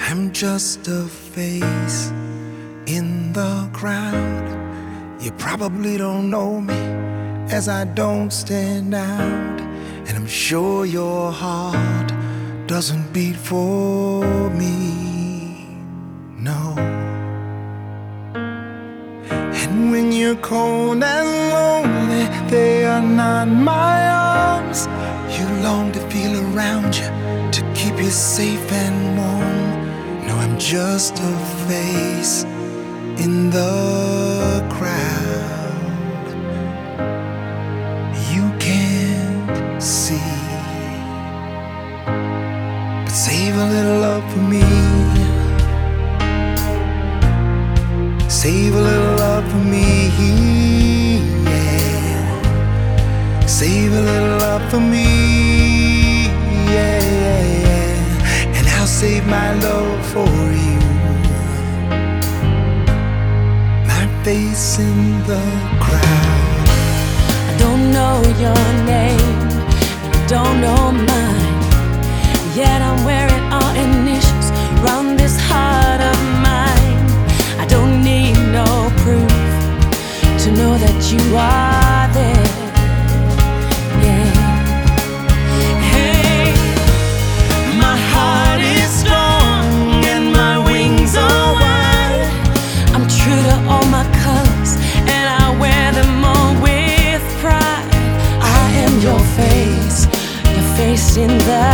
I'm just a face in the crowd. You probably don't know me as I don't stand out. And I'm sure your heart doesn't beat for me. No. And when you're cold and lonely, they are not my arms. You long to feel around you to keep you safe and warm. I'm just a face in the crowd. You can't see. But save a little love for me. Save a little love for me. Yeah. Save a little love for me. My love for you. My face in the crowd. I don't know your name, you don't know mine. Yet I'm wearing our initials round this heart of mine. I don't need no proof to know that you are in the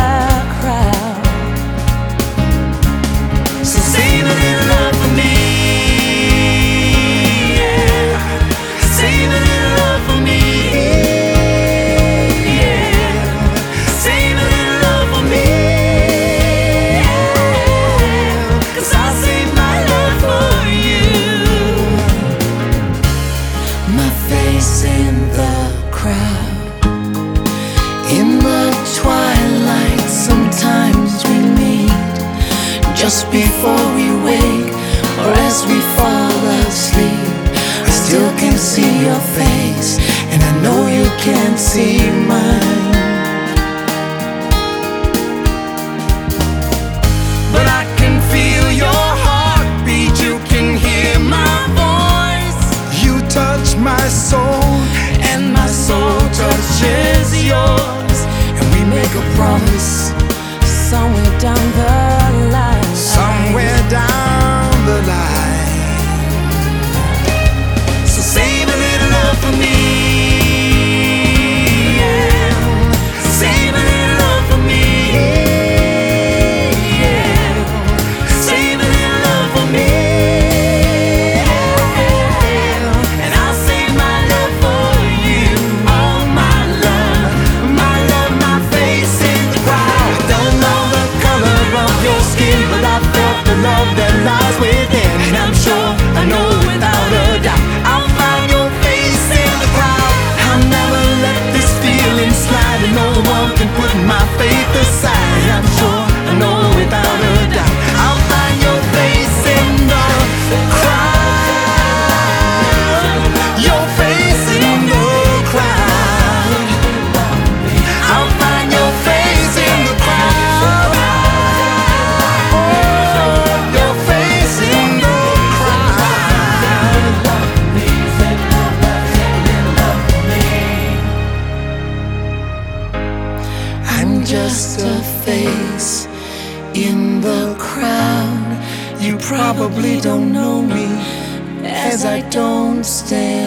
just before we wake or as we fall asleep. I still can see your face, and I know you can't see mine. But I can feel your heartbeat, you can hear my voice. You touch my soul, and my soul touches yours. And we make a promise somewhere down the love that lies within. Just a face in the crowd. You probably don't know me as I don't stand